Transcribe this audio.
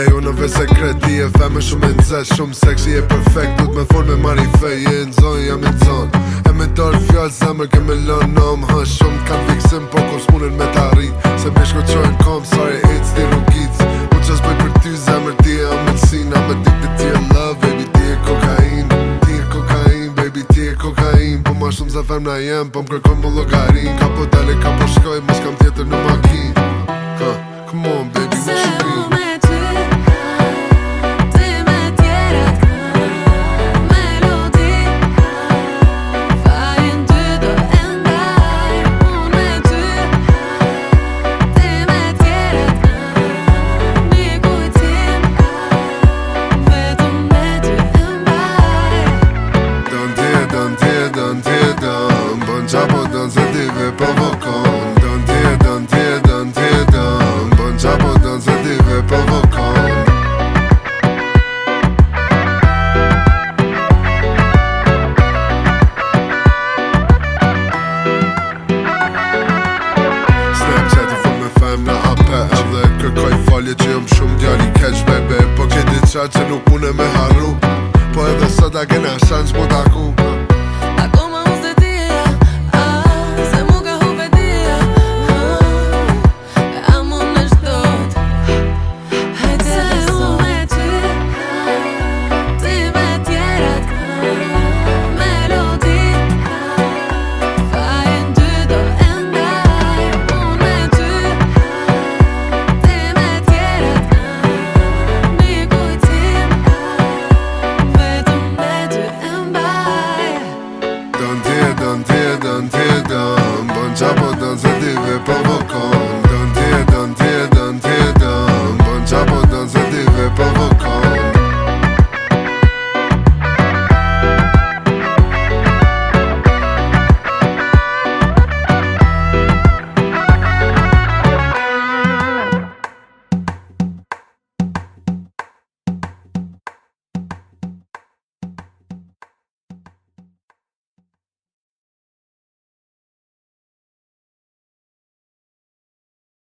Ja jo në vese kredi e fe me shumë e nëzë Shumë seksi e perfekt Du t'me for me mari fe Je në zonë, jam në zonë E me tërë fjallë zemër ke me lënë në më hën Shumë kanë vikësim Po kur s'munën me t'arri Se me shko që e në Sorry, it's the rukit U që s'pëj për ty zemër Ti e amë në sin Amë dik të ti e love Baby, ti e kokain Ti e kokain Baby, ti e kokain Po ma shumë zafem na jem Po më kërkon më logarin da que na sans botaku